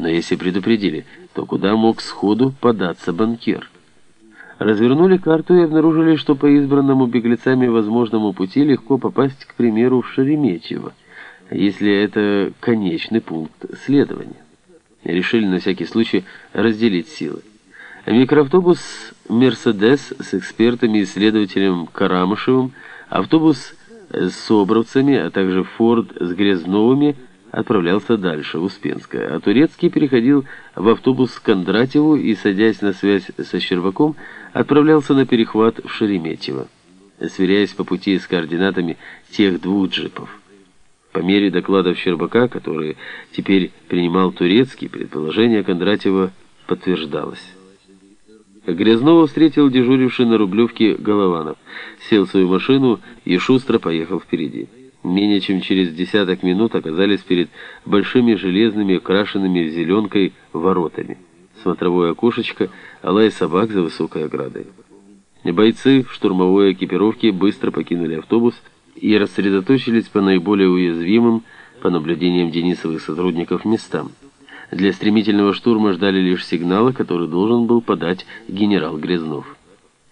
Но если предупредили, то куда мог сходу податься банкир? Развернули карту и обнаружили, что по избранному беглецами возможному пути легко попасть, к примеру, в Шереметьево, если это конечный пункт следования. Решили на всякий случай разделить силы. Микроавтобус «Мерседес» с экспертами и следователем Карамышевым, автобус с Собровцами, а также «Форд» с Грязновыми – отправлялся дальше, в Успенское, а Турецкий переходил в автобус к Кондратьеву и, садясь на связь со Щербаком, отправлялся на перехват в Шереметьево, сверяясь по пути с координатами тех двух джипов. По мере докладов Щербака, которые теперь принимал Турецкий, предположение Кондратьева подтверждалось. Грязнова встретил дежуривший на Рублевке Голованов, сел в свою машину и шустро поехал впереди менее чем через десяток минут оказались перед большими железными, украшенными зеленкой воротами. Смотровое окошечко, лай собак за высокой оградой. Бойцы в штурмовой экипировке быстро покинули автобус и рассредоточились по наиболее уязвимым, по наблюдениям Денисовых сотрудников, местам. Для стремительного штурма ждали лишь сигнала, который должен был подать генерал Грязнов.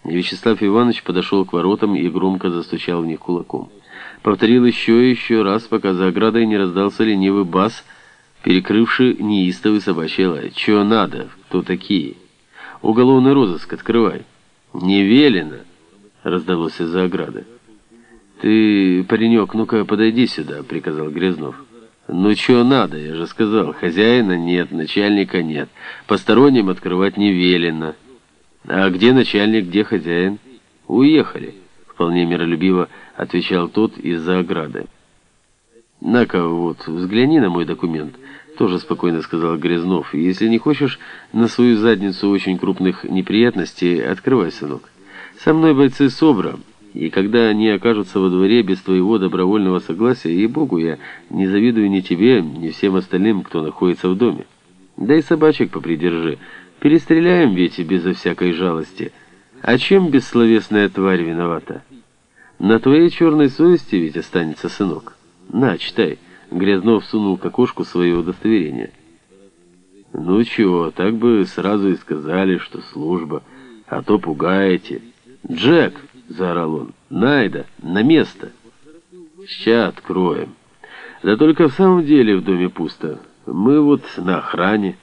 Вячеслав Иванович подошел к воротам и громко застучал в них кулаком. Повторил еще и еще раз, пока за оградой не раздался ленивый бас, перекрывший неистовый собачий лай. «Чего надо? Кто такие?» «Уголовный розыск, открывай». «Не велено!» — раздалось из-за ограды. «Ты, паренек, ну-ка подойди сюда», — приказал Грязнов. «Ну чего надо, я же сказал. Хозяина нет, начальника нет. Посторонним открывать не велено». «А где начальник, где хозяин?» «Уехали», — вполне миролюбиво отвечал тот из-за ограды. «На-ка, вот, взгляни на мой документ», — тоже спокойно сказал Грязнов. «Если не хочешь на свою задницу очень крупных неприятностей, открывай, сынок. Со мной бойцы СОБРа, и когда они окажутся во дворе без твоего добровольного согласия, ей-богу, я не завидую ни тебе, ни всем остальным, кто находится в доме. Да и собачек попридержи. Перестреляем ведь безо всякой жалости. А чем бессловесная тварь виновата?» На твоей черной совести ведь останется сынок. На, читай. Грязнов сунул к окошку свое удостоверение. Ну чего, так бы сразу и сказали, что служба, а то пугаете. Джек, заорал он, Найда, на место. Ща откроем. Да только в самом деле в доме пусто. Мы вот на охране.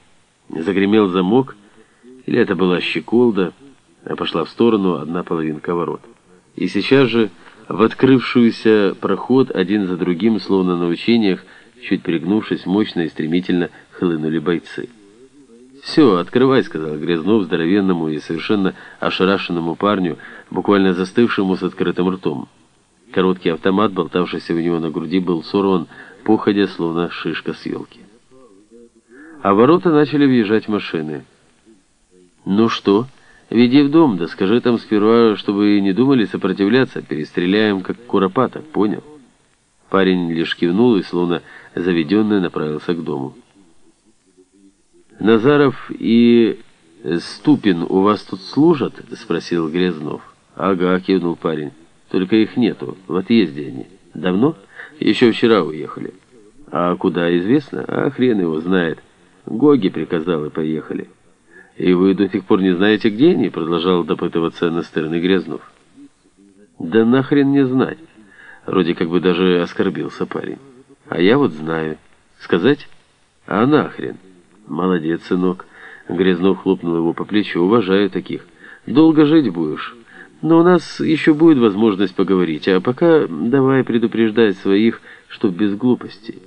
Загремел замок, или это была щеколда, пошла в сторону одна половинка ворот. И сейчас же в открывшуюся проход один за другим, словно на учениях, чуть пригнувшись, мощно и стремительно хлынули бойцы. «Все, открывай», — сказал Грязнов здоровенному и совершенно ошарашенному парню, буквально застывшему с открытым ртом. Короткий автомат, болтавшийся у него на груди, был сорван, походя, словно шишка с елки. А ворота начали въезжать машины. «Ну что?» Веди в дом, да скажи там сперва, чтобы не думали сопротивляться, перестреляем, как куропаток, понял?» Парень лишь кивнул и, словно заведенный, направился к дому. «Назаров и Ступин у вас тут служат?» — спросил Грязнов. «Ага», — кивнул парень. «Только их нету, в отъезде они. Давно? Еще вчера уехали». «А куда, известно? А хрен его знает. Гоги приказал и поехали». «И вы до сих пор не знаете, где они?» Продолжал допытываться на стороны Грязнов. «Да нахрен не знать!» Вроде как бы даже оскорбился парень. «А я вот знаю. Сказать? А нахрен!» «Молодец, сынок!» Грязнов хлопнул его по плечу. «Уважаю таких. Долго жить будешь. Но у нас еще будет возможность поговорить. А пока давай предупреждать своих, чтоб без глупостей».